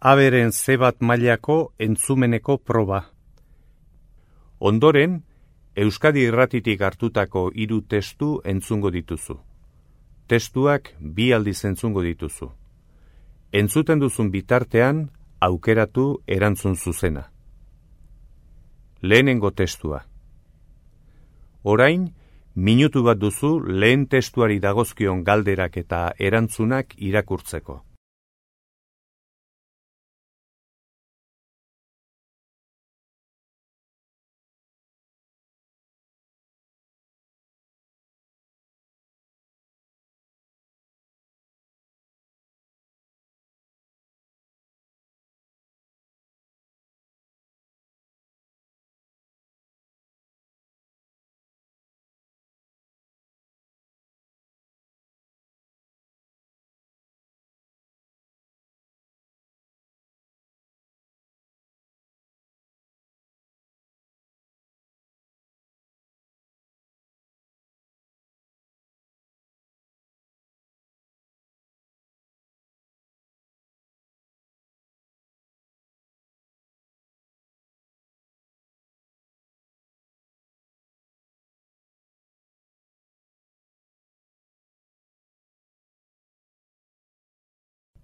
aberen zebat mailako entzumeneko proba. Ondoren, Euskadi irratitik hartutako hiru testu entzungo dituzu. Testuak bi aldiz entzungo dituzu. Entzuten duzun bitartean, aukeratu erantzun zuzena. Lehenengo testua. Orain, minutu bat duzu lehen testuari dagozkion galderak eta erantzunak irakurtzeko.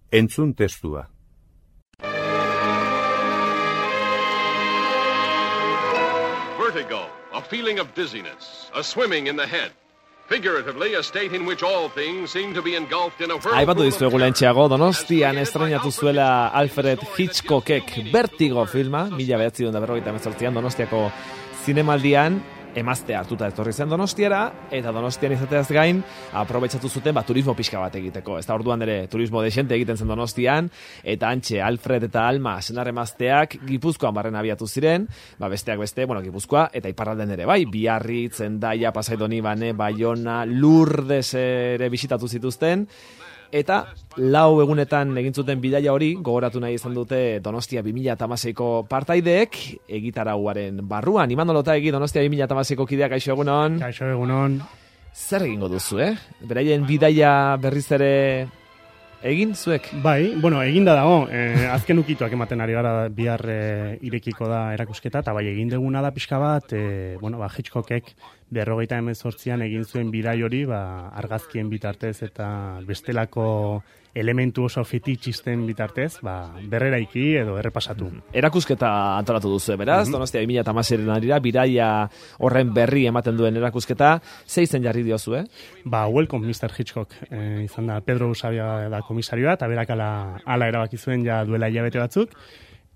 Entzun testua. Vertigo, a feeling of dizziness, a swimming in the head. Figuratively, a state in which all things seem to be engulfed in a whirlpool Aipatu of dizuegu lehentxeago, Donostian estrenatu zuela Alfred Hitchcockek Vertigo filma, mila behatzi da berrogeita emezortzian Donostiako zinemaldian, emazte hartuta etorri zen Donostiara, eta Donostian izateaz gain, aprobetsatu zuten ba, turismo pixka bat egiteko. Ez da orduan ere turismo desente egiten zen Donostian, eta antxe Alfred eta Alma senar emazteak Gipuzkoan barren abiatu ziren, ba, besteak beste, bueno, Gipuzkoa, eta iparralden ere, bai, Biarri, Zendaia, Pasaidoni, Bane, Bayona, Lourdes ere bisitatu zituzten, Eta lau egunetan egin zuten bidaia hori, gogoratu nahi izan dute Donostia 2016ko partaideek, egitarauaren barruan, imanolota egi Donostia 2016ko kideak aixo egunon. Kaixo egunon. Zer egingo duzu, eh? Beraien bidaia berriz ere egin zuek? Bai, bueno, eginda dago, eh, azken ukituak ematen ari gara bihar eh, irekiko da erakusketa, eta bai egin deguna da pixka bat, eh, bueno, ba, Hitchcockek berrogeita emezortzian egin zuen bidai hori, ba, argazkien bitartez eta bestelako elementu oso fetitxisten bitartez, ba, berreraiki edo errepasatu. Erakusketa antolatu duzu, beraz, Donostia 2016ren arira, biraia horren berri ematen duen erakusketa, zeizen jarri diozu, eh? Ba, welcome, Mr. Hitchcock, eh, izan da Pedro Usabia da komisarioa, eta berak ala, ala erabaki zuen ja duela hilabete batzuk,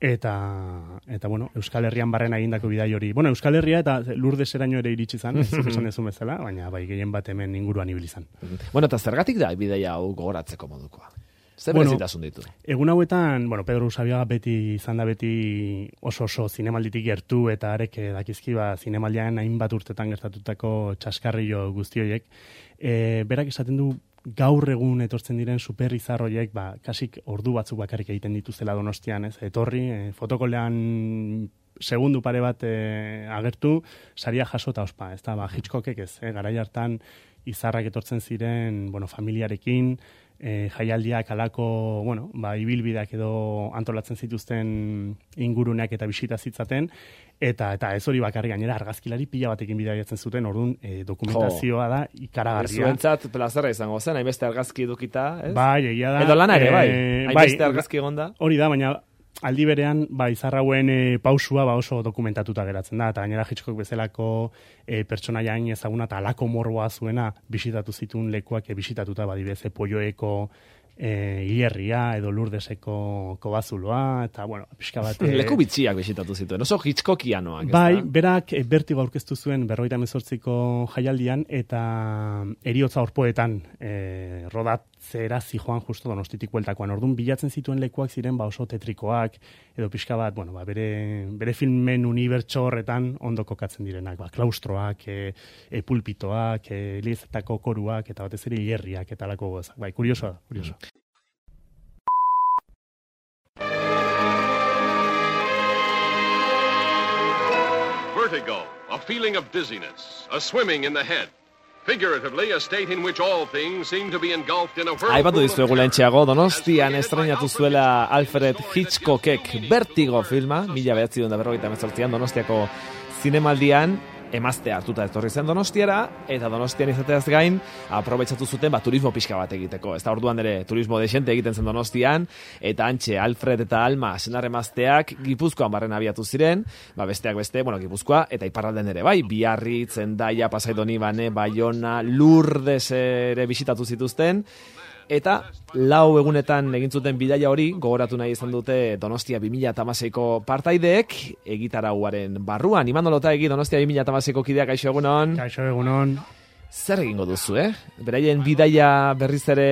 eta eta bueno, Euskal Herrian barren egindako bidai hori. Bueno, Euskal Herria eta Lurdeseraino ere iritsi izan, ez esan dezu bezala, baina bai gehien bat hemen inguruan ibili izan. Bueno, eta zergatik da bidaia hau gogoratzeko modukoa? Zer Bueno, ditu? Egun hauetan, bueno, Pedro Usabiaga beti izan da beti oso oso zinemalditik gertu eta arek eh, dakizki ba zinemaldian hainbat urtetan gertatutako txaskarrillo guzti horiek. E, berak esaten du gaur egun etortzen diren super izar horiek, ba, kasik ordu batzuk bakarrik egiten dituztela donostian, ez? Etorri, e, fotokolean segundu pare bat e, agertu, saria jaso eta ospa, ez da, ba, Hitchcockek ez, e, garai hartan izarrak etortzen ziren, bueno, familiarekin, e, jaialdiak alako, bueno, ba, ibilbideak edo antolatzen zituzten inguruneak eta bisita zitzaten, eta eta ez hori bakarrik gainera argazkilari pila batekin bidaiatzen zuten, orduan e, dokumentazioa da ikaragarria. Zuentzat plazerra izango zen, hainbeste argazki edukita, ez? Bai, egia da. Edo lana ere, bai. Eh, Hainbeste argazki egonda. Hori da, baina aldi berean, ba, izarrauen e, pausua ba oso dokumentatuta geratzen da, eta gainera Hitchcock bezalako e, pertsonaia hain ezaguna eta alako morboa zuena bisitatu zituen lekuak e, bisitatuta badibez, e, polloeko e, hierria edo lurdeseko kobazuloa, eta bueno, pixka bat... e, Leku bitxiak bisitatu zituen, oso Hitchcockianoak, Bai, da? berak e, bertigo aurkeztu zuen berroita emezortziko jaialdian eta eriotza orpoetan e, rodatzera zijoan justo donostitik bueltakoan. Orduan bilatzen zituen lekuak ziren ba oso tetrikoak edo pixka bat, bueno, ba, bere, bere filmen unibertso horretan ondo kokatzen direnak. Ba, klaustroak, e, e, pulpitoak, e, koruak eta batez ere hierriak eta alako gozak. Bai, kuriosoa da, kuriosoa. Vertigo, a feeling of dizziness, a swimming in the head. Figuratively, a state in which all things seem to be engulfed in a whirlpool Aipatu dizuegu lehentxeago, Donostian estrenatu zuela Alfred Hitchcockek Vertigo filma, mila behatzi da berrogeita Donostiako zinemaldian, emazte hartuta etorri zen Donostiara, eta Donostian izateaz gain, aprobetsatu zuten, ba, turismo pixka bat egiteko. Ez da orduan ere turismo desente egiten zen Donostian, eta antxe Alfred eta Alma senar emazteak Gipuzkoan barren abiatu ziren, ba, besteak beste, bueno, Gipuzkoa, eta iparralden ere, bai, Biarri, Zendaia, Pasaidoni, Bane, Bayona, Lourdes ere bisitatu zituzten, eta lau egunetan egin zuten bidaia hori gogoratu nahi izan dute Donostia 2016ko partaideek egitarauaren barruan. Imanolota egi Donostia 2016ko kideak kaixo egunon? Kaixo egunon. zer egingo duzu eh? Beraien bidaia berriz ere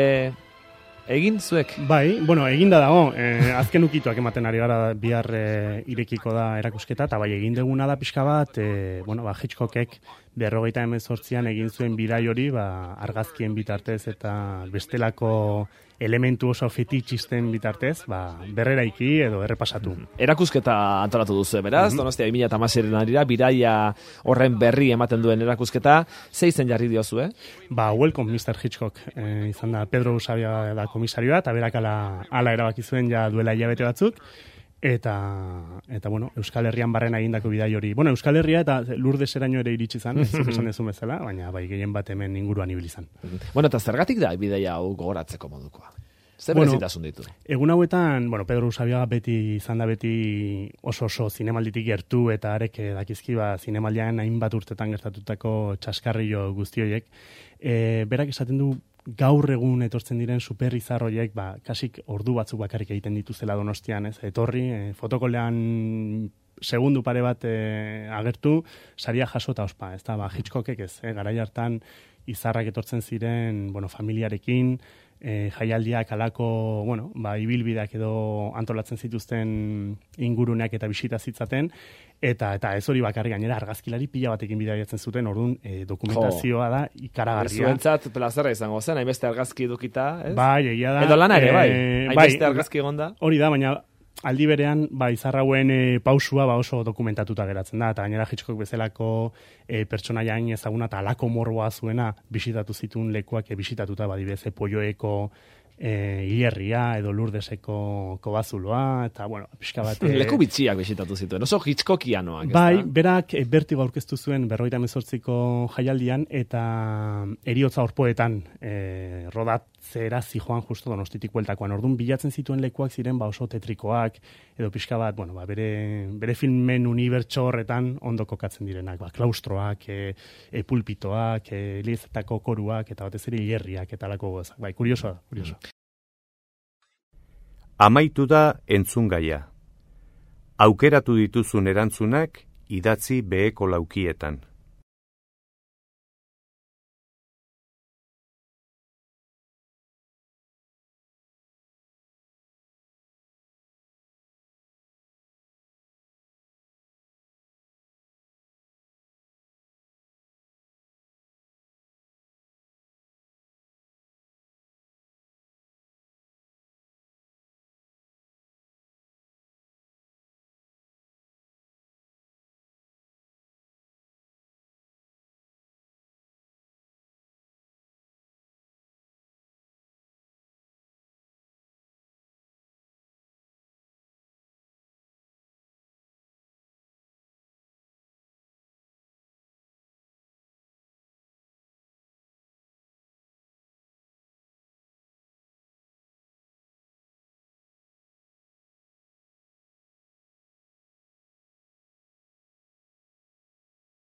egin zuek. Bai, bueno, eginda dago, eh, azken ukituak ematen ari gara bihar eh, irekiko da erakusketa, eta bai egin duguna da pixka bat, eh, bueno, ba, Hitchcockek berrogeita emezortzian egin zuen bidai hori, ba, argazkien bitartez eta bestelako elementu oso fetitxisten bitartez, ba, berreraiki edo errepasatu. erakusketa antolatu duzu beraz Donostia 2016ren arira biraia horren berri ematen duen erakusketa zei zen jarri diozu eh Ba, welcome Mr. Hitchcock, eh, izan da Pedro Usabia da komisarioa, eta berak ala, ala erabaki zuen ja duela hilabete batzuk, eta, eta bueno, Euskal Herrian barrena egindako bidai hori. Bueno, Euskal Herria eta Lurdeseraino ere iritsi zan, ez esan dezu bezala, baina bai gehien bat hemen inguruan ibili zan. bueno eta zergatik da bidaia hau gogoratzeko modukoa zer Bueno, ditu Egun hauetan, bueno, Pedro Usabiaga beti izan da beti oso oso zinemalditik gertu eta arek eh, dakizki ba zinemaldian hainbat urtetan gertatutako txaskarrillo guzti horiek. E, berak esaten du gaur egun etortzen diren super izar horiek, ba, kasik ordu batzuk bakarrik egiten dituzela donostian, ez? Etorri, e, fotokolean segundu pare bat e, agertu, saria jaso eta ospa, ez da, ba, Hitchcockek ez, e, garai hartan izarrak etortzen ziren, bueno, familiarekin, e, jaialdiak alako, bueno, ba, ibilbideak edo antolatzen zituzten inguruneak eta bisita zitzaten, eta eta ez hori bakarrik gainera argazkilari pila batekin bidaiatzen zuten, orduan e, dokumentazioa da ikaragarria. Zuentzat plazerra izango zen, hainbeste argazki edukita, ez? Bai, egia da. Edo lana ere, bai. eh, Hainbeste argazki egonda. Hori da, baina aldi berean, ba, izarrauen e, pausua ba oso dokumentatuta geratzen da, eta gainera Hitchcock bezalako e, pertsonaia hain ezaguna eta alako morboa zuena bisitatu zituen lekuak e, bisitatuta, badibez, e, polloeko e, hierria edo lurdeseko kobazuloa, eta, bueno, pixka bat... e, Leku bitxiak bisitatu zituen, oso Hitchcockianoak, Bai, berak e, bertigo aurkeztu zuen berrogeita hemezortziko jaialdian eta eriotza orpoetan e, rodatzera zijoan justo donostitik bueltakoan. Orduan bilatzen zituen lekuak ziren ba oso tetrikoak edo pixka bat, bueno, ba, bere, bere filmen unibertso horretan ondo kokatzen direnak. Ba, klaustroak, e, e, pulpitoak, e, elizetako koruak eta batez ere hierriak eta lako gozak. Bai, kuriosoa, kuriosoa. Amaitu da entzungaia. Aukeratu dituzun erantzunak idatzi beheko laukietan.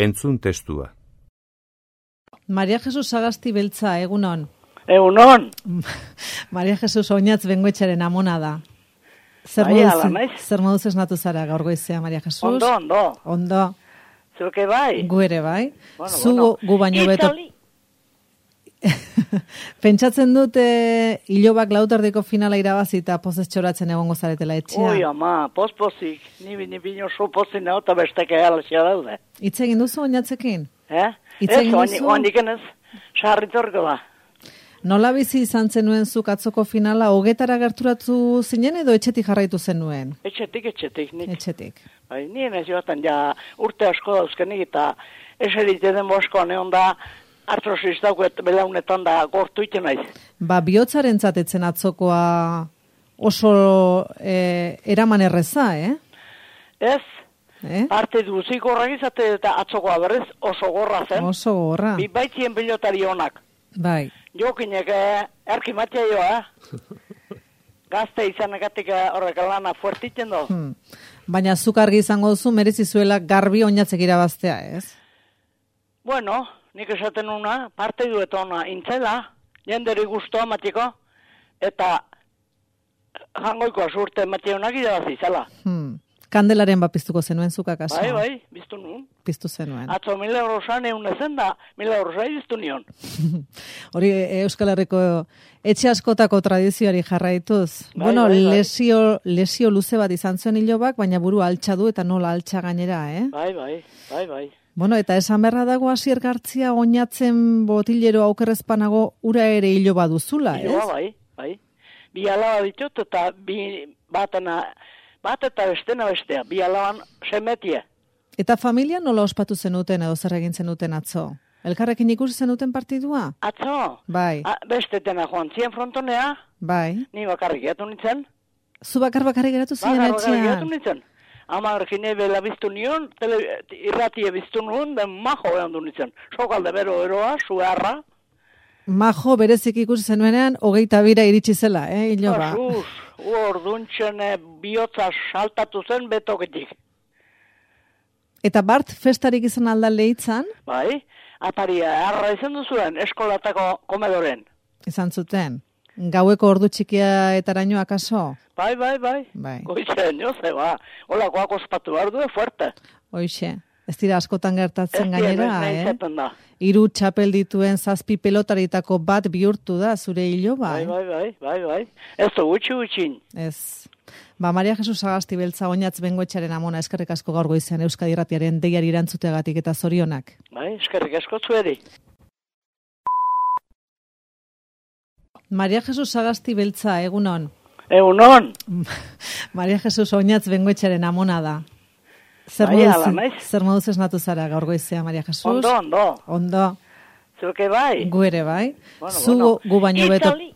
Entzun testua. Maria Jesus Sagasti beltza, egunon. Egunon, Maria Jesus oinatz bengoetxaren amona da. Zer Bai, moduz, ala naiz. zer moduz esnatu zara gaur goizea, Maria Jesus? ondo, ondo. Ondo, Zuke bai? gu ere bai. Bueno, Zu bueno. gu baino beto. Itzali. Pentsatzen dut e, ilobak lautardiko finala irabazi eta pozez txoratzen egongo zaretela etxea. Ui, ama, pospozik. Ni bini bino zu pozik nao eta besteke alaxia daude. Hitz egin duzu oinatzekin? Eh? Hitz Ez, egin duzu? oindik enez, sarritorko da. Nola bizi izan zenuen zuk atzoko finala, hogetara gerturatu zinen edo etxetik jarraitu zenuen? Etxetik, etxetik, nik. Etxetik. Bai, nien ez joaten ja urte asko dauzkenik eta eserite den bosko neon da artrosis dauket belaunetan da gortu iten naiz. Ba, bihotzaren zatetzen atzokoa oso e, eraman erreza, eh? Ez, eh? parte duzik horrak izate eta atzokoa berriz oso gorra zen. Oso gorra. Bi baitzien pilotari honak. Bai. Jokinek eh, erki matia joa, eh? Gazte izanagatik eh, horrek lana fuertitzen do. Hmm. Baina zuk argi izango duzu merezi zuela garbi oinatzek irabaztea, ez? Bueno, nik esaten una, parte duet ona intzela, jenderi guztua matiko, eta jangoiko asurte mationak irabazi zela. Hmm. Kandelaren bat piztuko zenuen zuk akaso? Bai, bai, biztu nun. Piztu zenuen. Atzo mila euro zan egun ezen da, mila euro zai biztu nion. Hori e, Euskal Herriko etxe askotako tradizioari jarraituz. Bai, bueno, bai, bai. lesio, lesio luze bat izan zuen hilobak, baina buru altxa du eta nola altxa gainera, eh? Bai, bai, bai, bai. Bueno, eta esan berra dago hasier gartzia oinatzen botilero aukerrezpanago ura ere hilo baduzula, ez? Iloa, bai, bai. Bi alaba ditut eta bi batena, bat eta bestena bestea, bi alaban semetie. Eta familia nola ospatu zenuten edo zer egin zenuten atzo? Elkarrekin ikusi zenuten partidua? Atzo, Bai, a, bestetena joan zien frontonea, bai. ni bakarrik gehiatu nintzen, Zu bakar bakarrik geratu zinen Bakar bakarrik gehiatu etxean? Nintzen. Amarrekin ebela biztu nion, tele, irratie biztu nuen, den majo egon du nintzen. Sokalde bero eroa, zuharra. Majo berezik ikusi zenuenean, hogeita bira iritsi zela, eh, iloba? Sus, orduntxen eh, bihotza saltatu zen betoketik. Eta Bart festarik izan alda lehitzan, Bai, ataria, arra izan duzuen eskolatako komedoren. izan zuten. Gaueko ordu txikia etaraino akaso? Bai, bai, bai. Bai. Goitzen, jo, ze ba. Olakoak ospatu behar du, fuerte. Hoixe. Ez dira askotan gertatzen gainera, eh? da. Hiru txapel dituen zazpi pelotaritako bat bihurtu da zure hilo Bai, bai. bai, bai, bai, bai. Ez du gutxi gutxin. Ez. Ba, Maria Jesus Agasti beltza oinatz bengoetxaren amona eskerrik asko gaur goizean Euskadi Irratiaren deiari irantzuteagatik eta zorionak. Bai, eskerrik asko zueri. Maria Jesus Agasti beltza egunon. Egunon, Maria Jesus oinatz bengoetxaren amona da. Zer Bai, moduz, naiz. zer moduz esnatu zara gaur goizea, Maria Jesus? ondo, ondo. Ondo. Zuke bai. Gu ere bai. Bueno, Zu bueno. gu baino beto. Itzali.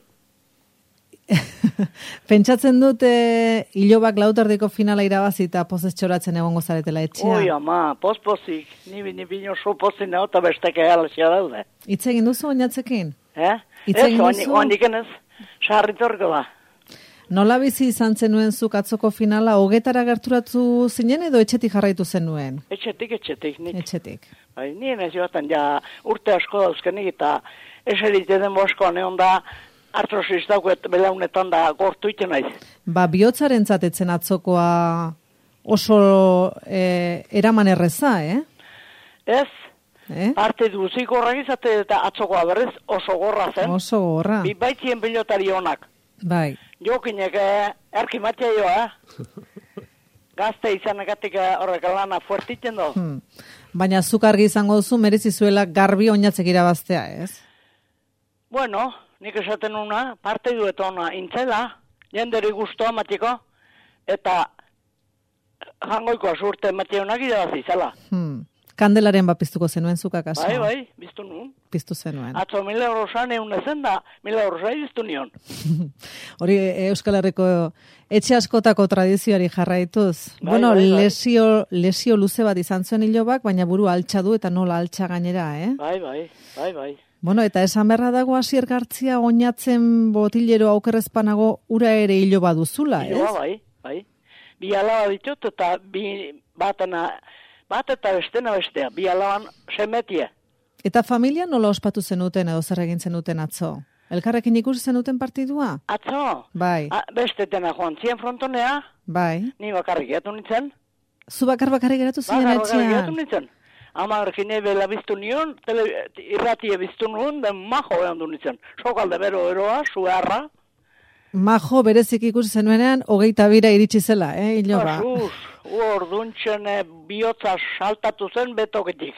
Pentsatzen dut e, ilobak lautardiko finala irabazi eta pozez txoratzen egongo zaretela etxea. Ui, ama, pospozik. Ni bini bino zu pozik nao eta besteke alaxia daude. Hitz egin duzu oinatzekin? Eh? Hitz Ez, enez, sarritorko da. Nola bizi izan zenuen zuk atzoko finala, hogetara gerturatu zinen edo etxetik jarraitu zenuen? Etxetik, etxetik, nik. Etxetik. Bai, nien ez joaten ja urte asko dauzkenik eta eserite den bosko neon da artrosis dauket belaunetan da gortu iten naiz. Ba, bihotzaren zatetzen atzokoa oso e, eraman erreza, eh? Ez, eh? parte duzik horrak izate eta atzokoa berriz oso gorra zen. Oso gorra. Bi baitzien pilotari honak. Bai. Jokinek eh, erki matia joa, eh? Gazte izanagatik eh, horrek lana fuertitzen do. Hmm. Baina zuk argi izango duzu merezi zuela garbi oinatzek irabaztea, ez? Bueno, nik esaten una, parte duet ona intzela, jenderi guztua matiko, eta jangoiko asurte mationak irabazi zela. Hmm. Kandelaren bat piztuko zenuen zuk akaso? Bai, bai, biztu nun. Piztu zenuen. Atzo mila euro zan egun ezen da, mila zai biztu nion. Hori e, Euskal Herriko etxe askotako tradizioari jarraituz. Bai, bueno, bai, bai. lesio, lesio luze bat izan zuen hilobak, baina buru altxa du eta nola altxa gainera, eh? Bai, bai, bai, bai. Bueno, eta esan berra dago hasier gartzia oinatzen botilero aukerrezpanago ura ere hilo baduzula, ez? Iloa, bai, bai. Bi alaba ditut eta bi batena, bat eta bestena bestea, bi alaban semetie. Eta familia nola ospatu zenuten edo zer egin zenuten atzo? Elkarrekin ikusi zenuten partidua? Atzo, Bai, a, beste tena joan zien frontonea, bai. ni bakarrik gehiatu nintzen. Zu bakar bakarrik geratu ziren Bakar bakarrik gehiatu etxean? nintzen. Amarrekin ebela biztu nion, tele, irratie biztu nuen, den majo egon du nintzen. Sokalde bero eroa, zuharra. Majo berezik ikusi zenuenean, hogeita bira iritsi zela, eh, iloba? Sus, orduntxen eh, bihotza saltatu zen betoketik.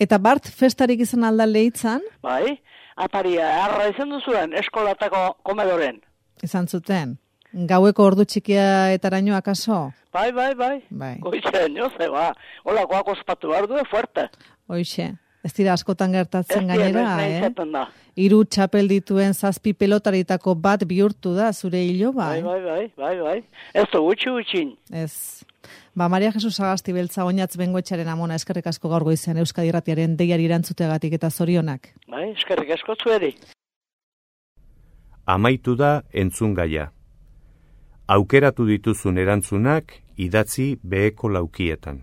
Eta Bart festarik izan alda lehitzan, Bai, ataria, arra izan duzuen eskolatako komedoren. izan zuten. Gaueko ordu txikia etaraino akaso? Bai, bai, bai. Bai. Goitzen, jo, ze, ba. Olakoak ospatu behar du, fuerte. Hoixe, ez dira askotan gertatzen gainera, eh? da. Hiru txapel dituen zazpi pelotaritako bat bihurtu da zure hilo Bai, bai. bai, bai, bai, bai. Ez du gutxi gutxin. Ez. Ba, Maria Jesus Agasti beltza oinatz bengoetxaren amona eskerrik asko gaur goizean Euskadi Irratiaren deiari erantzutegatik eta zorionak. Bai, eskerrik asko zueri. Amaitu da entzungaia. Aukeratu dituzun erantzunak idatzi beheko laukietan.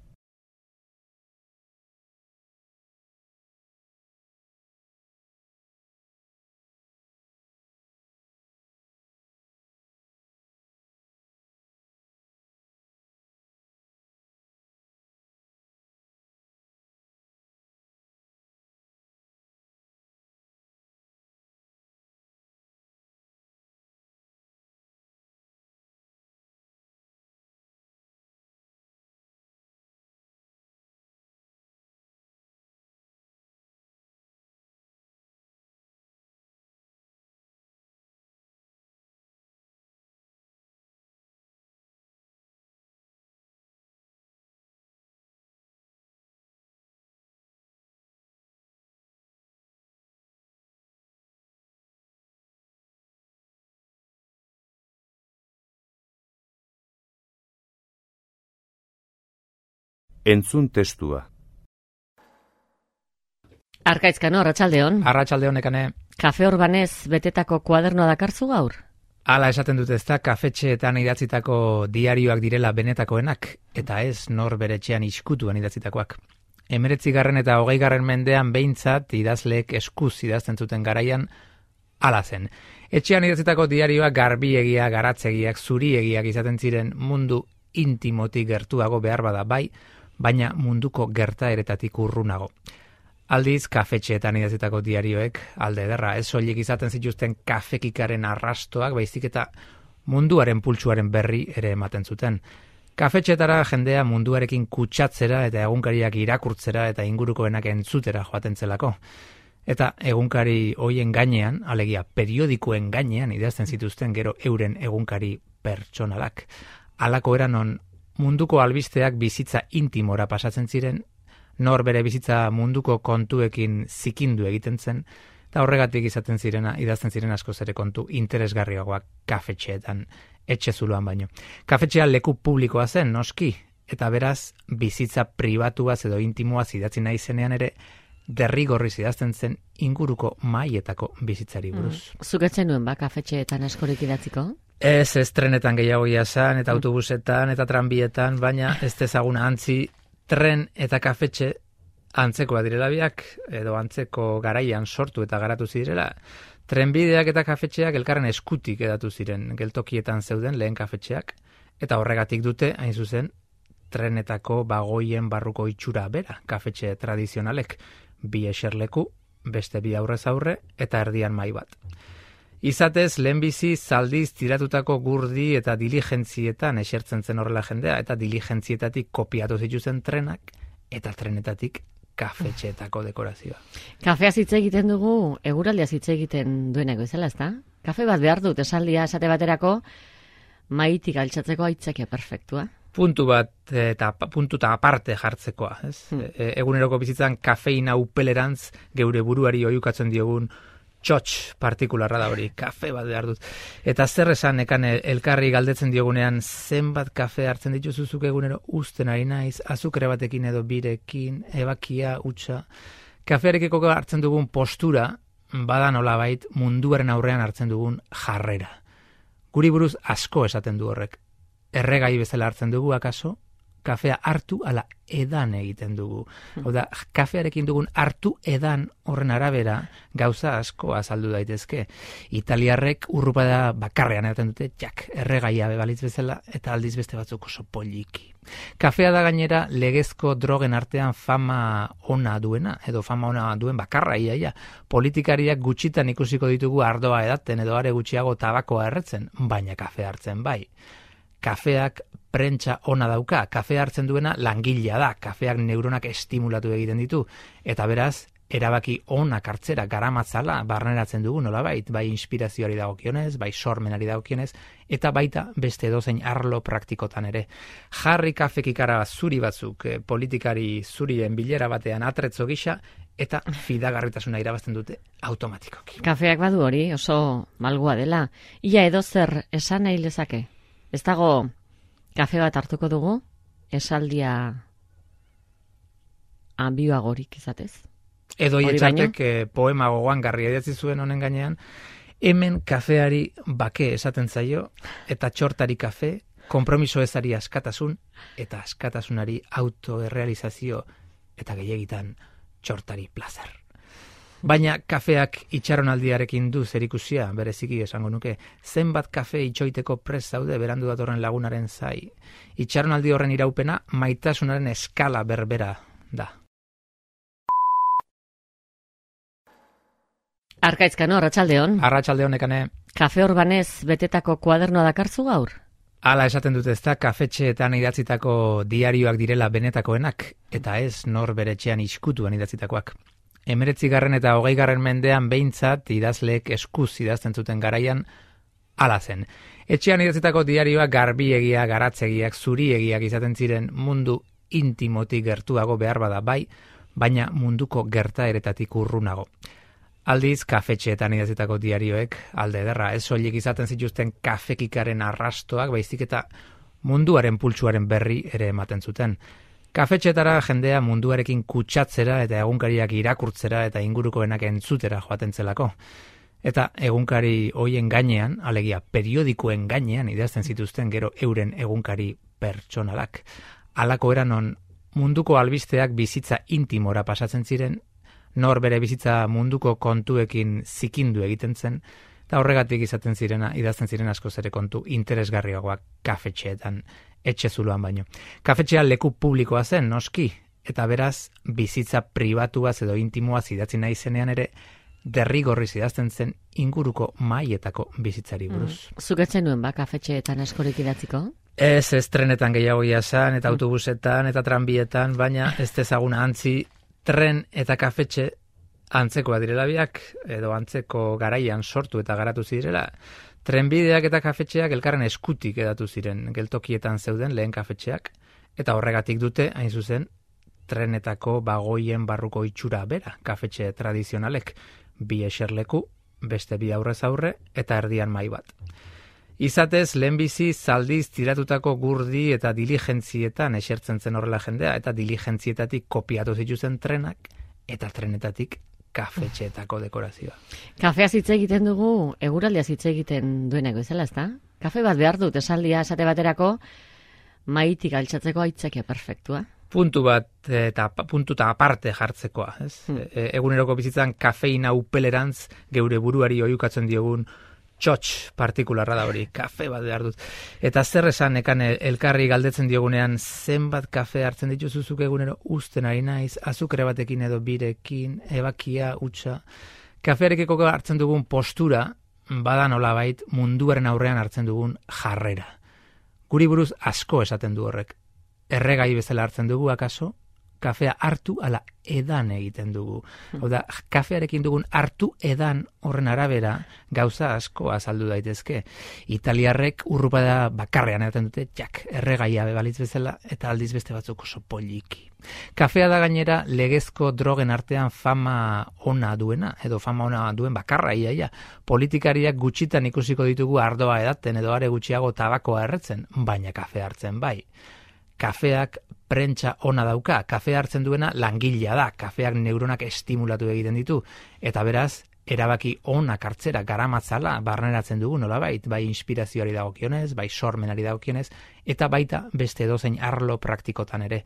Entzun testua. Arkaitzkano, arratsaldeon. Arratsalde honekane, Kafe Urbanez betetako kuadernoa dakarzu gaur? hala esaten dute ez da, kafetxeetan idatzitako diarioak direla benetakoenak, eta ez nor bere etxean iskutuan idatzitakoak. Emeretzi garren eta hogei garren mendean behintzat idazleek eskuz idazten zuten garaian hala zen. Etxean idatzitako diarioak garbiegia, garatzegiak, zuriegiak izaten ziren mundu intimotik gertuago behar bada bai, baina munduko gertaeretatik urrunago. Aldiz, kafetxeetan idatzitako diarioek, alde ederra, ez soilik izaten zituzten kafekikaren arrastoak, baizik eta munduaren pultsuaren berri ere ematen zuten. Kafetxetara jendea munduarekin kutsatzera eta egunkariak irakurtzera eta ingurukoenak entzutera joaten zelako. Eta egunkari hoien gainean, alegia periodikoen gainean idazten zituzten gero euren egunkari pertsonalak. Halako eranon munduko albisteak bizitza intimora pasatzen ziren, nor bere bizitza munduko kontuekin zikindu egiten zen, eta horregatik izaten zirena, idazten ziren askoz ere kontu interesgarriagoak kafetxeetan, etxe zuloan baino. Kafetxea leku publikoa zen, noski, eta beraz, bizitza pribatuaz edo intimoaz idatzi nahi zenean ere, derrigorriz idazten zen inguruko maietako bizitzari buruz. Zuketzen nuen ba, kafetxeetan askorik idatziko? Ez, ez trenetan gehiago san eta autobusetan, eta tranbietan, baina ez dezaguna antzi, tren eta kafetxe antzekoa direla biak, edo antzeko garaian sortu eta garatu zirela, trenbideak eta kafetxeak elkarren eskutik edatu ziren geltokietan zeuden lehen kafetxeak, eta horregatik dute, hain zuzen, trenetako bagoien barruko itxura bera, kafetxe tradizionalek, bi eserleku, beste bi aurrez aurre, eta erdian mai bat. Izatez, lehenbizi zaldiz tiratutako gurdi eta diligentzietan esertzen zen horrela jendea, eta diligentzietatik kopiatu zituzen trenak, eta trenetatik kafetxeetako dekorazioa. Kafea hitz egiten dugu, eguraldia hitz egiten dueneko izela, ezta? Kafe bat behar dut, esaldia esate baterako, maitik altxatzeko aitzakia perfektua. Puntu bat eta puntu eta aparte jartzekoa, ez? Hmm. E, eguneroko bizitzan kafeina upelerantz geure buruari oiukatzen diogun txotx partikularra da hori, kafe bat behar dut. Eta zer esan ekan elkarri galdetzen diogunean zenbat kafe hartzen dituzuzuk egunero usten ari naiz, azukre batekin edo birekin, ebakia, utxa. Kafearekiko hartzen dugun postura, bada nolabait munduaren aurrean hartzen dugun jarrera. Guri buruz asko esaten du horrek. Erregai bezala hartzen dugu akaso, kafea hartu ala edan egiten dugu. Hau da, kafearekin dugun hartu edan horren arabera gauza asko azaldu daitezke. Italiarrek urrupada bakarrean egiten dute, jak, erregaia bebalitz bezala, eta aldiz beste batzuk oso poliki. Kafea da gainera legezko drogen artean fama ona duena, edo fama ona duen bakarra iaia. Politikariak gutxitan ikusiko ditugu ardoa edaten edo are gutxiago tabakoa erretzen, baina kafe hartzen bai kafeak prentsa ona dauka, kafe hartzen duena langilea da, kafeak neuronak estimulatu egiten ditu, eta beraz, erabaki onak hartzera garamatzala barneratzen dugu nolabait, bai inspirazioari dagokionez, bai sormenari dagokionez, eta baita beste dozein arlo praktikotan ere. Jarri kafek ikara zuri batzuk, eh, politikari zurien bilera batean atretzo gisa, eta fidagarritasuna irabazten dute automatikoki. Kafeak badu hori, oso malgua dela. Ia edo zer esan nahi lezake? Ez dago kafe bat hartuko dugu, esaldia ambioagorik izatez. Edo Hori hietxatek eh, poema gogoan garri idatzi zuen honen gainean, hemen kafeari bake esaten zaio, eta txortari kafe, kompromiso ezari askatasun, eta askatasunari autoerrealizazio, eta gehiagitan txortari plazer. Baina kafeak itxaronaldiarekin du zerikusia, bereziki esango nuke, zenbat kafe itxoiteko prez zaude berandu datorren lagunaren zai. Itxaronaldi horren iraupena maitasunaren eskala berbera da. Arkaizkano, arratsaldeon. Arratsalde honekane, Kafe orbanez betetako kuadernoa dakarzu gaur? Hala esaten dute ezta kafetxeetan idatzitako diarioak direla benetakoenak, eta ez nor bere etxean iskutuan idatzitakoak. Emeretzi garren eta hogei garren mendean behintzat idazleek eskuz idazten zuten garaian ala zen. Etxean idatzitako diarioak garbiegia, garatzegiak, zuriegiak izaten ziren mundu intimotik gertuago behar bada bai, baina munduko gerta eretatik urrunago. Aldiz, kafetxeetan idatzitako diarioek, alde ederra, ez soilik izaten zituzten kafekikaren arrastoak, baizik eta munduaren pultsuaren berri ere ematen zuten. Kafetxetara jendea munduarekin kutsatzera eta egunkariak irakurtzera eta ingurukoenak entzutera joaten zelako. Eta egunkari hoien gainean, alegia periodikoen gainean idazten zituzten gero euren egunkari pertsonalak. Halako eranon munduko albisteak bizitza intimora pasatzen ziren, nor bere bizitza munduko kontuekin zikindu egiten zen, eta horregatik izaten zirena, idazten ziren asko zere kontu interesgarriagoak kafetxeetan, etxe zuloan baino. Kafetxea leku publikoa zen, noski, eta beraz, bizitza pribatuaz edo intimoaz idatzi nahi zenean ere, derrigorriz idazten zen inguruko maietako bizitzari buruz. Mm. Zuketzen nuen ba, kafetxeetan askorik idatziko? Ez, ez trenetan gehiago jasan, eta autobusetan, eta tranbietan, baina ez ezaguna antzi, tren eta kafetxe antzekoa direla biak, edo antzeko garaian sortu eta garatu zirela, trenbideak eta kafetxeak elkarren eskutik edatu ziren geltokietan zeuden lehen kafetxeak, eta horregatik dute, hain zuzen, trenetako bagoien barruko itxura bera, kafetxe tradizionalek, bi eserleku, beste bi aurrez aurre, eta erdian mai bat. Izatez, lehenbizi zaldiz tiratutako gurdi eta diligentzietan esertzen zen horrela jendea, eta diligentzietatik kopiatu zituzen trenak, eta trenetatik kafetxeetako dekorazioa. Kafea hitz egiten dugu, eguraldia hitz egiten dueneko izela, ezta? Kafe bat behar dut esaldia esate baterako, maitik altxatzeko aitzakia perfektua. puntu bat eta puntu eta aparte jartzekoa, ez? Hmm. E, eguneroko bizitzan kafeina upelerantz geure buruari oiukatzen diogun txotx partikularra da hori, kafe bat behar dut. Eta zer esan ekan el- elkarri galdetzen diogunean zenbat kafe hartzen dituzuzuk egunero usten ari naiz, azukre batekin edo birekin, ebakia, utxa. Kafearekiko hartzen dugun postura, bada nolabait munduaren aurrean hartzen dugun jarrera. Guri buruz asko esaten du horrek. Erregai bezala hartzen dugu akaso, kafea hartu ala edan egiten dugu. Hau da, kafearekin dugun hartu edan horren arabera gauza asko azaldu daitezke. Italiarrek urrupada bakarrean edaten dute, jak, erregaia bebalitz bezala, eta aldiz beste batzuk oso poliki. Kafea da gainera legezko drogen artean fama ona duena, edo fama ona duen bakarra iaia. Politikariak gutxitan ikusiko ditugu ardoa edaten edo are gutxiago tabakoa erretzen, baina kafe hartzen bai kafeak prentsa ona dauka, kafea hartzen duena langilea da, kafeak neuronak estimulatu egiten ditu, eta beraz, erabaki onak hartzera garamatzala barneratzen dugu nolabait, bai inspirazioari dagokionez, bai sormenari dagokionez, eta baita beste edozein arlo praktikotan ere.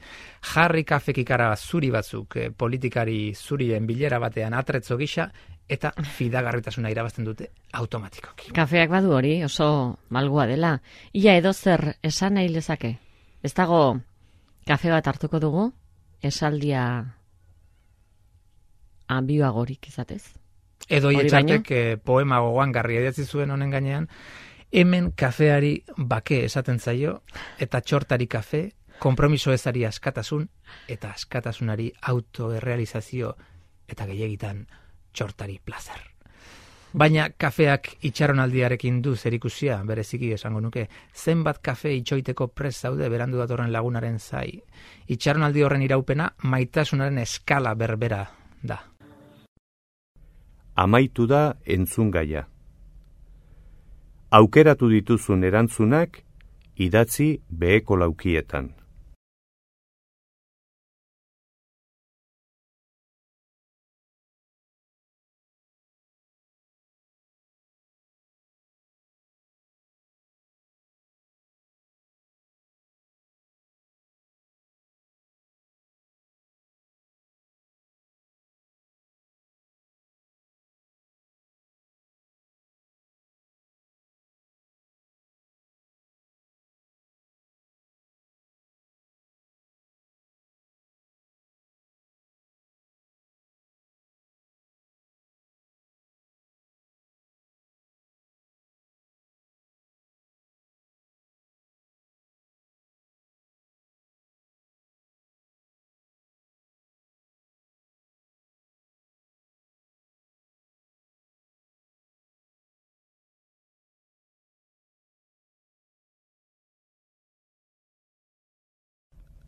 Jarri kafekikara zuri batzuk, eh, politikari zurien bilera batean atretzo gisa, eta fidagarritasuna irabazten dute automatikoki. Kafeak badu hori, oso malgua dela. Ia edo zer esan nahi lezake. Ez dago kafe bat hartuko dugu, esaldia ambioagorik izatez. Edo Hori hietxartek eh, poema gogoan garri idatzi zuen honen gainean, hemen kafeari bake esaten zaio, eta txortari kafe, kompromiso ezari askatasun, eta askatasunari autoerrealizazio, eta gehiagitan txortari plazer. Baina kafeak itxaronaldiarekin du zerikusia, bereziki esango nuke, zenbat kafe itxoiteko prez zaude berandu datorren lagunaren zai. Itxaronaldi horren iraupena maitasunaren eskala berbera da. Amaitu da entzungaia. Aukeratu dituzun erantzunak idatzi beheko laukietan.